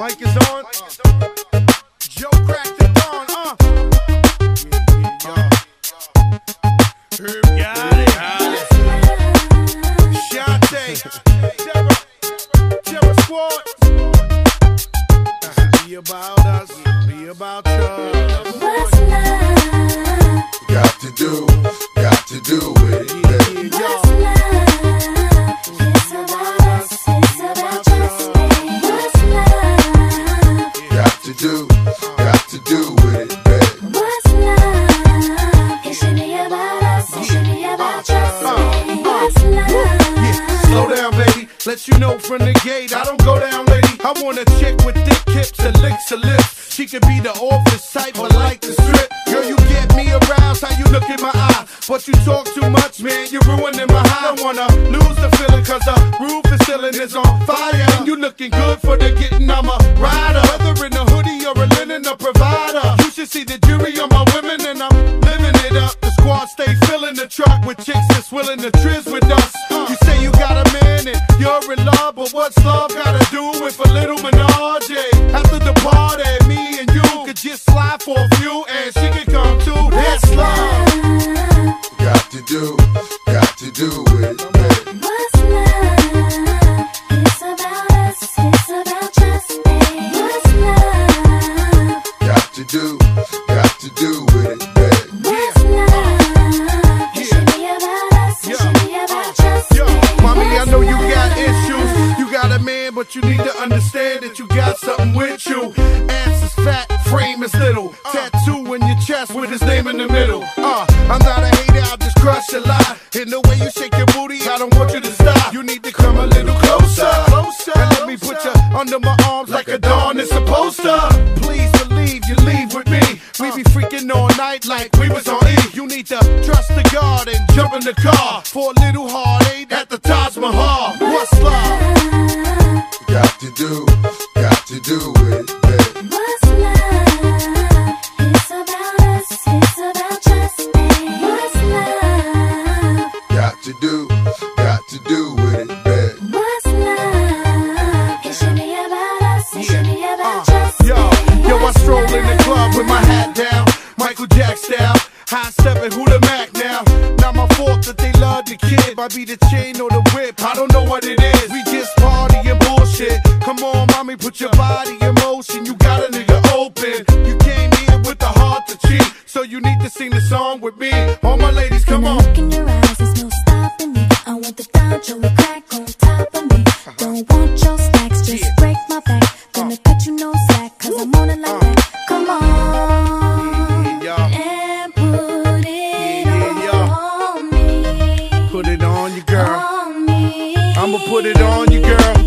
Mic is on. Joe Crack the Don, uh. Herb got it. Shante. Terror. Terror Squad. Be about us. Be about you. Got Let you know from the gate, I don't go down, lady. I want a chick with thick hips and licks her lips. She could be the office type, but like the strip. Girl, you get me aroused, how you look in my eye. But you talk too much, man, you're ruining my high. I don't wanna lose the feeling, cause the roof is ceiling is on fire. And you looking good for the getting, I'm a rider. Whether in a hoodie or a linen, a provider. You should see the jury on my women, and I'm living it up. The squad stay filling the truck with chicks you're in love, but what's love gotta do with a little menage? After the party, me and you could just slide for a few, and she could come too. That's love. Got to do, got to do with it, babe. What's new? It's about us, it's about just me. What's new? Got to do, but you need to understand that you got something with you. Ass is fat, frame is little. Tattoo in your chest with his name in the middle. Uh, I'm not a hater, I'll just crush a lie. In the way you shake your booty, I don't want you to stop. You need to come a little closer. Closer. And let me put you under my arms like a dawn is supposed to. Please believe you leave with me. We be freaking all night like we was on E. You need to trust the God and jump in the car for a little heartache at the Taj Mahal. What's love? Got to do, got to do with it, babe. Got to do, got to do with it, babe. Yo, yo, I stroll in the club with my hat down, Michael Jack style. High stepping, who the Mac fault that they love the kid. Might be the chain or the whip, I don't know what it is. We just party and bullshit. Come on, mommy, put your body in motion. You got a nigga open. You came here with the heart to cheat, so you need to sing the song with me. You, girl. I'ma put it on you, girl.